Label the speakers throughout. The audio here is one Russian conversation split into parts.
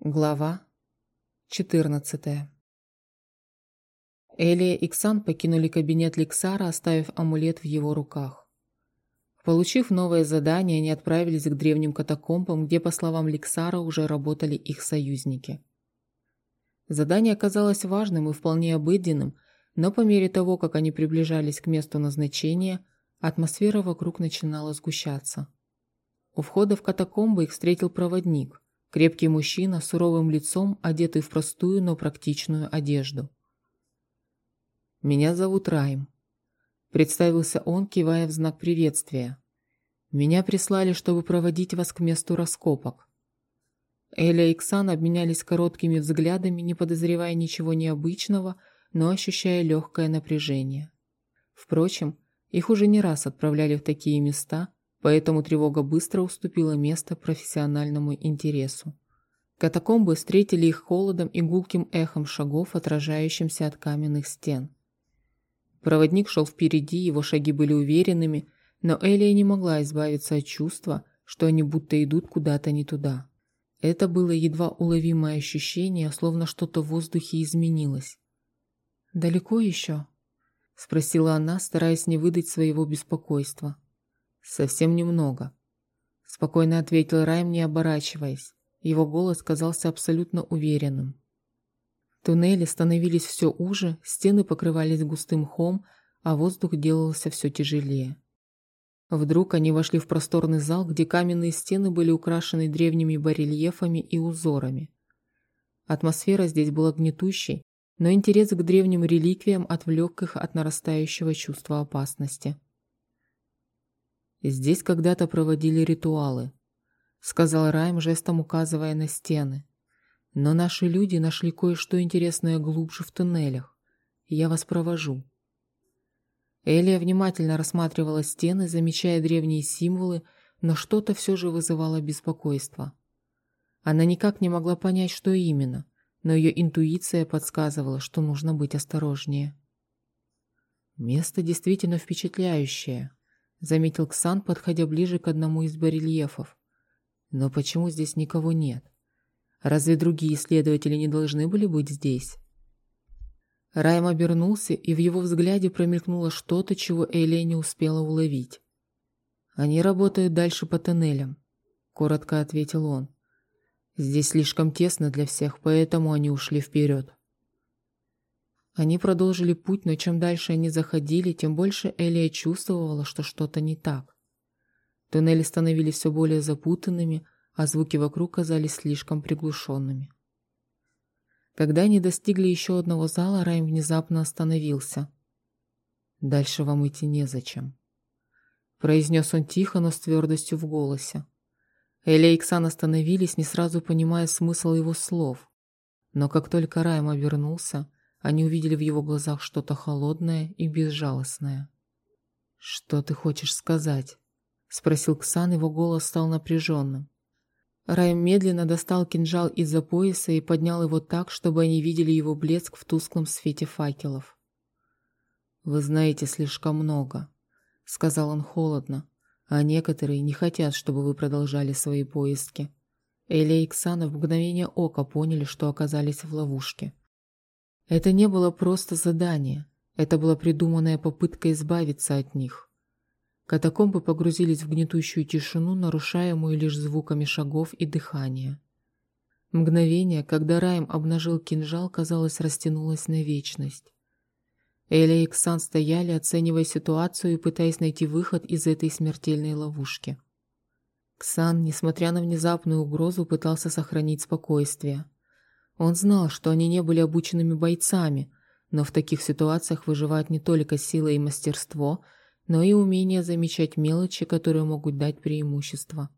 Speaker 1: Глава 14 Элия и Ксан покинули кабинет Ликсара, оставив амулет в его руках. Получив новое задание, они отправились к древним катакомбам, где, по словам Ликсара, уже работали их союзники. Задание оказалось важным и вполне обыденным, но по мере того, как они приближались к месту назначения, атмосфера вокруг начинала сгущаться. У входа в катакомбы их встретил проводник – Крепкий мужчина с суровым лицом, одетый в простую, но практичную одежду. «Меня зовут Райм», – представился он, кивая в знак приветствия. «Меня прислали, чтобы проводить вас к месту раскопок». Эля и Ксан обменялись короткими взглядами, не подозревая ничего необычного, но ощущая легкое напряжение. Впрочем, их уже не раз отправляли в такие места, поэтому тревога быстро уступила место профессиональному интересу. Катакомбы встретили их холодом и гулким эхом шагов, отражающимся от каменных стен. Проводник шел впереди, его шаги были уверенными, но Элия не могла избавиться от чувства, что они будто идут куда-то не туда. Это было едва уловимое ощущение, словно что-то в воздухе изменилось. «Далеко еще?» – спросила она, стараясь не выдать своего беспокойства. «Совсем немного», – спокойно ответил Райм, не оборачиваясь. Его голос казался абсолютно уверенным. Туннели становились все уже, стены покрывались густым хом, а воздух делался все тяжелее. Вдруг они вошли в просторный зал, где каменные стены были украшены древними барельефами и узорами. Атмосфера здесь была гнетущей, но интерес к древним реликвиям отвлек их от нарастающего чувства опасности. Здесь когда-то проводили ритуалы, сказал Райм, жестом указывая на стены. Но наши люди нашли кое-что интересное глубже в туннелях. Я вас провожу. Элия внимательно рассматривала стены, замечая древние символы, но что-то все же вызывало беспокойство. Она никак не могла понять, что именно, но ее интуиция подсказывала, что нужно быть осторожнее. Место действительно впечатляющее, заметил Ксан, подходя ближе к одному из барельефов. Но почему здесь никого нет? Разве другие исследователи не должны были быть здесь? Райм обернулся, и в его взгляде промелькнуло что-то, чего Элия не успела уловить. «Они работают дальше по тоннелям», — коротко ответил он. «Здесь слишком тесно для всех, поэтому они ушли вперед». Они продолжили путь, но чем дальше они заходили, тем больше Элия чувствовала, что что-то не так. Туннели становились все более запутанными, а звуки вокруг казались слишком приглушенными. Когда они достигли еще одного зала, Райм внезапно остановился. «Дальше вам идти незачем», — произнес он тихо, но с твердостью в голосе. Эля и Ксан остановились, не сразу понимая смысл его слов. Но как только Райм обернулся, они увидели в его глазах что-то холодное и безжалостное. «Что ты хочешь сказать?» — спросил Ксан, его голос стал напряженным. Райм медленно достал кинжал из-за пояса и поднял его так, чтобы они видели его блеск в тусклом свете факелов. «Вы знаете слишком много», — сказал он холодно, «а некоторые не хотят, чтобы вы продолжали свои поиски». Эля и Ксана в мгновение ока поняли, что оказались в ловушке. Это не было просто задание, это была придуманная попытка избавиться от них. Катакомбы погрузились в гнетущую тишину, нарушаемую лишь звуками шагов и дыхания. Мгновение, когда Райм обнажил кинжал, казалось, растянулось на вечность. Эля и Ксан стояли, оценивая ситуацию и пытаясь найти выход из этой смертельной ловушки. Ксан, несмотря на внезапную угрозу, пытался сохранить спокойствие. Он знал, что они не были обученными бойцами, но в таких ситуациях выживает не только сила и мастерство, но и умение замечать мелочи, которые могут дать преимущество.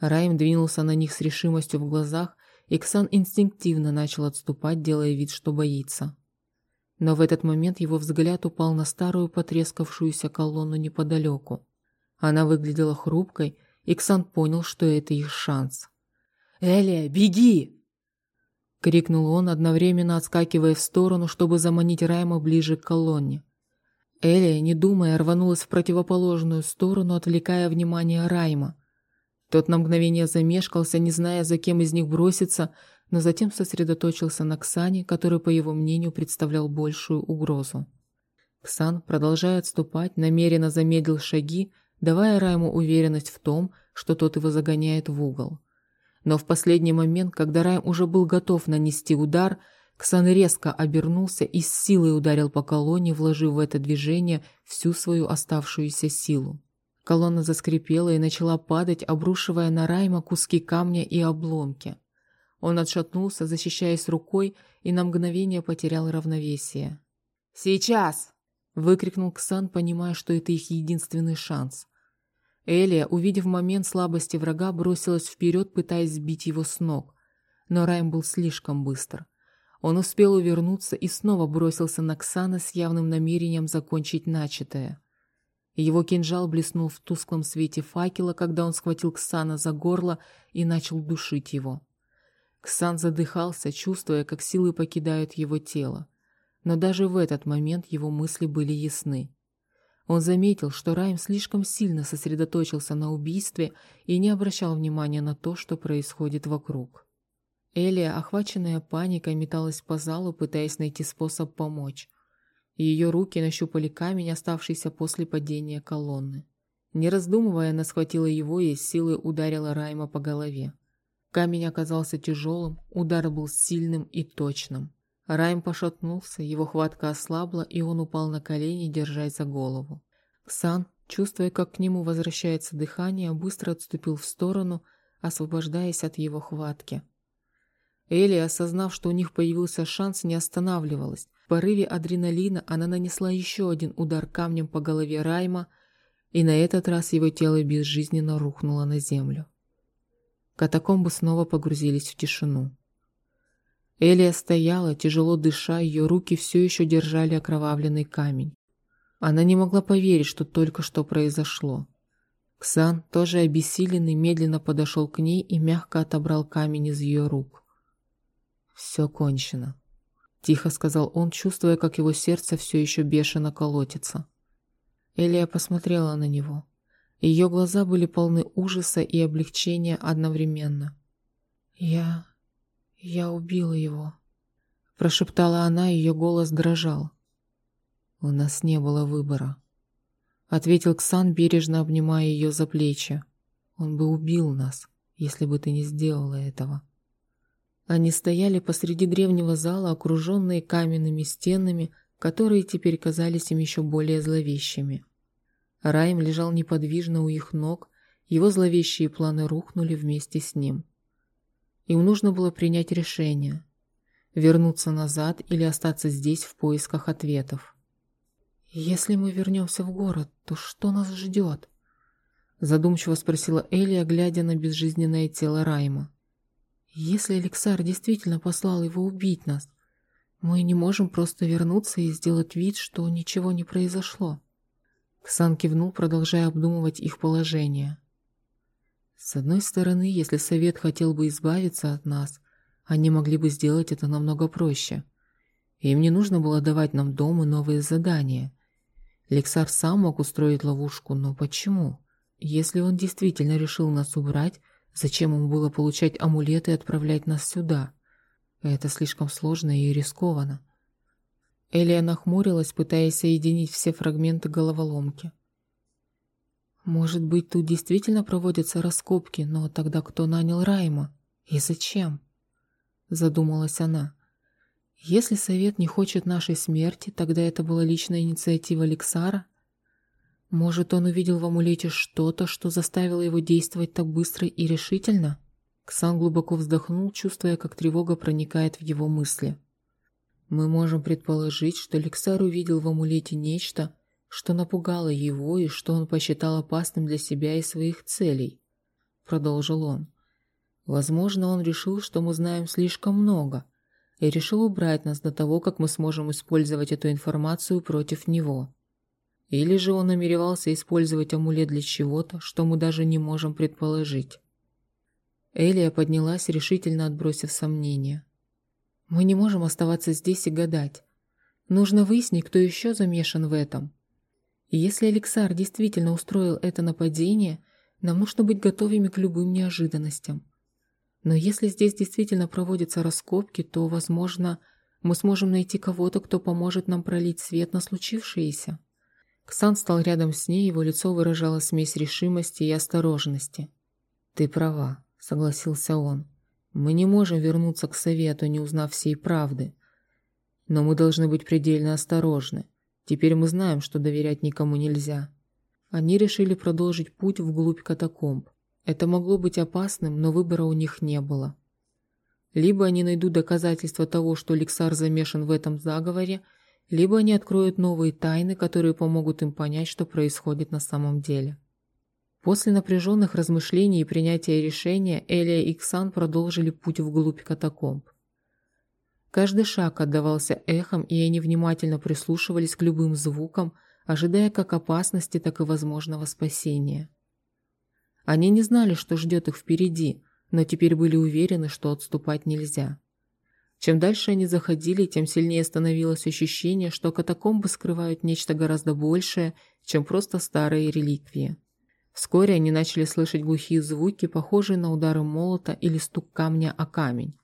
Speaker 1: Райм двинулся на них с решимостью в глазах, и Ксан инстинктивно начал отступать, делая вид, что боится. Но в этот момент его взгляд упал на старую потрескавшуюся колонну неподалеку. Она выглядела хрупкой, и Ксан понял, что это их шанс. «Элия, беги!» Крикнул он, одновременно отскакивая в сторону, чтобы заманить Райма ближе к колонне. Элия, не думая, рванулась в противоположную сторону, отвлекая внимание Райма. Тот на мгновение замешкался, не зная, за кем из них броситься, но затем сосредоточился на Ксане, который, по его мнению, представлял большую угрозу. Ксан, продолжая отступать, намеренно замедлил шаги, давая Райму уверенность в том, что тот его загоняет в угол. Но в последний момент, когда Райм уже был готов нанести удар, Ксан резко обернулся и с силой ударил по колонне, вложив в это движение всю свою оставшуюся силу. Колонна заскрипела и начала падать, обрушивая на Райма куски камня и обломки. Он отшатнулся, защищаясь рукой, и на мгновение потерял равновесие.
Speaker 2: «Сейчас!» — выкрикнул Ксан, понимая, что это их единственный шанс.
Speaker 1: Элия, увидев момент слабости врага, бросилась вперед, пытаясь сбить его с ног. Но Райм был слишком быстр. Он успел увернуться и снова бросился на Ксана с явным намерением закончить начатое. Его кинжал блеснул в тусклом свете факела, когда он схватил Ксана за горло и начал душить его. Ксан задыхался, чувствуя, как силы покидают его тело. Но даже в этот момент его мысли были ясны. Он заметил, что Райм слишком сильно сосредоточился на убийстве и не обращал внимания на то, что происходит вокруг. Элия, охваченная паникой, металась по залу, пытаясь найти способ помочь. Ее руки нащупали камень, оставшийся после падения колонны. Не раздумывая, она схватила его и с силой ударила Райма по голове. Камень оказался тяжелым, удар был сильным и точным. Райм пошатнулся, его хватка ослабла, и он упал на колени, держась за голову. Ксан, чувствуя, как к нему возвращается дыхание, быстро отступил в сторону, освобождаясь от его хватки. Элли, осознав, что у них появился шанс, не останавливалась. В порыве адреналина она нанесла еще один удар камнем по голове Райма, и на этот раз его тело безжизненно рухнуло на землю. Катакомбы снова погрузились в тишину. Элия стояла, тяжело дыша, ее руки все еще держали окровавленный камень. Она не могла поверить, что только что произошло. Ксан, тоже обессиленный, медленно подошел к ней и мягко отобрал камень из ее рук. «Все кончено», Тихо сказал он, чувствуя, как его сердце все еще бешено колотится. Элия посмотрела на него. Ее глаза были полны ужаса и облегчения одновременно. «Я... я убила его», — прошептала она, ее голос дрожал. «У нас не было выбора», — ответил Ксан, бережно обнимая ее за плечи. «Он бы убил нас, если бы ты не сделала этого». Они стояли посреди древнего зала, окруженные каменными стенами, которые теперь казались им еще более зловещими. Райм лежал неподвижно у их ног, его зловещие планы рухнули вместе с ним. Им нужно было принять решение – вернуться назад или остаться здесь в поисках ответов. «Если мы вернемся в город, то что нас ждет?» Задумчиво спросила Элия, глядя на безжизненное тело Райма. Если Алексар действительно послал его убить нас, мы не можем просто вернуться и сделать вид, что ничего не произошло. Ксан кивнул, продолжая обдумывать их положение. С одной стороны, если совет хотел бы избавиться от нас, они могли бы сделать это намного проще. Им не нужно было давать нам дом и новые задания. Лексар сам мог устроить ловушку, но почему? Если он действительно решил нас убрать, Зачем ему было получать амулеты и отправлять нас сюда? Это слишком сложно и рискованно. Элия нахмурилась, пытаясь соединить все фрагменты головоломки. Может быть, тут действительно проводятся раскопки, но тогда кто нанял Райма? И зачем? Задумалась она. Если совет не хочет нашей смерти, тогда это была личная инициатива Лексара? Может, он увидел в амулете что-то, что заставило его действовать так быстро и решительно? Ксан глубоко вздохнул, чувствуя, как тревога проникает в его мысли. Мы можем предположить, что Лексар увидел в амулете нечто, что напугало его и что он посчитал опасным для себя и своих целей, продолжил он. Возможно, он решил, что мы знаем слишком много, и решил убрать нас до того, как мы сможем использовать эту информацию против него. Или же он намеревался использовать амулет для чего-то, что мы даже не можем предположить. Элия поднялась, решительно отбросив сомнения. «Мы не можем оставаться здесь и гадать. Нужно выяснить, кто еще замешан в этом. Если Алексар действительно устроил это нападение, Нам нужно быть готовыми к любым неожиданностям. Но если здесь действительно проводятся раскопки, то, возможно, мы сможем найти кого-то, кто поможет нам пролить свет на случившееся. Ксан стал рядом с ней, его лицо выражало смесь решимости и осторожности. «Ты права», — согласился он. «Мы не можем вернуться к совету, не узнав всей правды. Но мы должны быть предельно осторожны. Теперь мы знаем, что доверять никому нельзя». Они решили продолжить путь вглубь катакомб. Это могло быть опасным, но выбора у них не было. Либо они найдут доказательства того, что Лексар замешан в этом заговоре, либо они откроют новые тайны, которые помогут им понять, что происходит на самом деле. После напряженных размышлений и принятия решения Элия и Ксан продолжили путь вглубь катакомб. Каждый шаг отдавался эхом, и они внимательно прислушивались к любым звукам, ожидая как опасности, так и возможного спасения. Они не знали, что ждет их впереди, но теперь были уверены, что отступать нельзя. Чем дальше они заходили, тем сильнее становилось ощущение, что катакомбы скрывают нечто гораздо большее, чем просто старые реликвии. Вскоре они начали слышать глухие звуки, похожие на удары молота или стук камня о камень.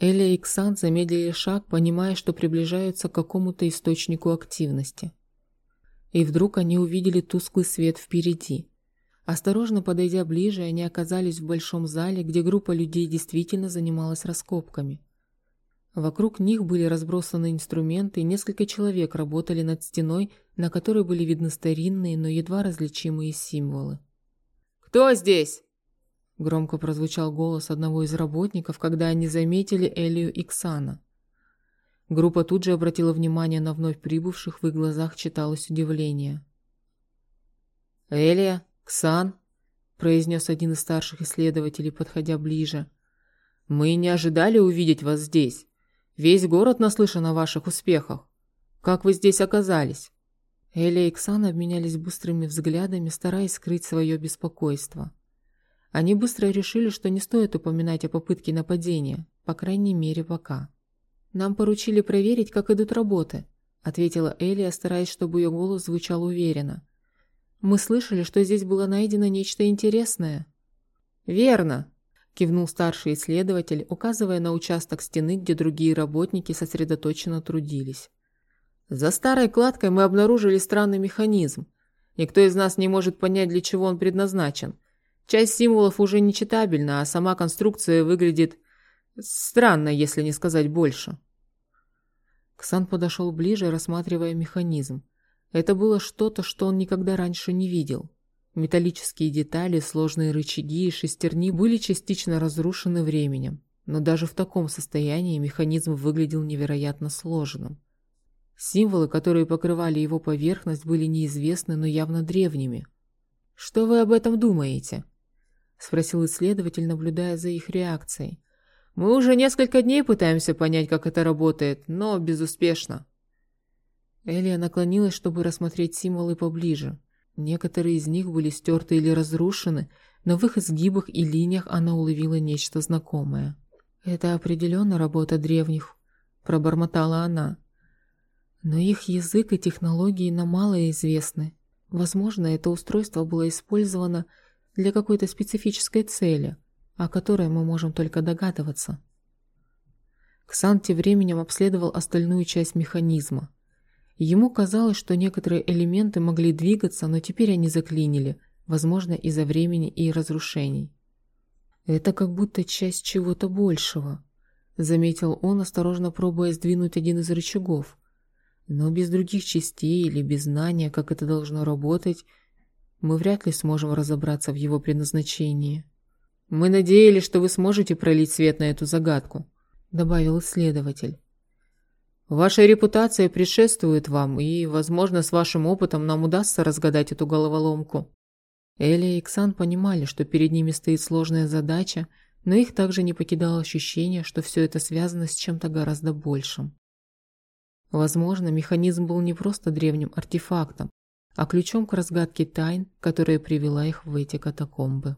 Speaker 1: Эля и Ксан замедлили шаг, понимая, что приближаются к какому-то источнику активности. И вдруг они увидели тусклый свет впереди. Осторожно подойдя ближе, они оказались в большом зале, где группа людей действительно занималась раскопками. Вокруг них были разбросаны инструменты, и несколько человек работали над стеной, на которой были видны старинные, но едва различимые символы.
Speaker 2: «Кто здесь?»
Speaker 1: Громко прозвучал голос одного из работников, когда они заметили Элию и Ксана. Группа тут же обратила внимание на вновь прибывших, в их глазах читалось удивление.
Speaker 2: «Элия?» «Ксан», — произнес один из старших исследователей, подходя ближе, — «мы не ожидали увидеть вас здесь. Весь город наслышан о ваших успехах. Как вы здесь оказались?»
Speaker 1: Эля и Ксан обменялись быстрыми взглядами, стараясь скрыть свое беспокойство. Они быстро решили, что не стоит упоминать о попытке нападения, по крайней мере, пока. «Нам поручили проверить, как идут работы», — ответила Элия, стараясь, чтобы ее голос звучал уверенно. Мы слышали, что здесь было найдено нечто интересное».
Speaker 2: «Верно», –
Speaker 1: кивнул старший исследователь, указывая на участок стены, где другие работники сосредоточенно трудились.
Speaker 2: «За старой кладкой мы обнаружили странный механизм. Никто из нас не может понять, для чего он предназначен. Часть символов уже нечитабельна, а сама конструкция выглядит странно, если не сказать больше».
Speaker 1: Ксан подошел ближе, рассматривая механизм. Это было что-то, что он никогда раньше не видел. Металлические детали, сложные рычаги и шестерни были частично разрушены временем, но даже в таком состоянии механизм выглядел невероятно сложным. Символы, которые покрывали его поверхность, были неизвестны, но явно древними.
Speaker 2: «Что вы об этом думаете?»
Speaker 1: – спросил исследователь, наблюдая за их реакцией.
Speaker 2: «Мы уже несколько дней пытаемся понять, как это работает, но безуспешно».
Speaker 1: Элия наклонилась, чтобы рассмотреть символы поближе. Некоторые из них были стерты или разрушены, но в их изгибах и линиях она уловила нечто знакомое. «Это определенно работа древних», – пробормотала она. «Но их язык и технологии нам мало известны. Возможно, это устройство было использовано для какой-то специфической цели, о которой мы можем только догадываться». Ксан тем временем обследовал остальную часть механизма. Ему казалось, что некоторые элементы могли двигаться, но теперь они заклинили, возможно, из-за времени и разрушений. «Это как будто часть чего-то большего», — заметил он, осторожно пробуя сдвинуть один из рычагов. «Но без других частей или без знания, как это должно работать, мы вряд ли сможем разобраться в его предназначении».
Speaker 2: «Мы надеялись, что вы сможете пролить свет на эту загадку», —
Speaker 1: добавил исследователь.
Speaker 2: Ваша репутация предшествует вам, и, возможно, с вашим опытом нам удастся разгадать эту головоломку».
Speaker 1: Эля и Ксан понимали, что перед ними стоит сложная задача, но их также не покидало ощущение, что все это связано с чем-то гораздо большим. Возможно, механизм был не просто древним артефактом, а ключом к разгадке тайн, которая привела их в эти катакомбы.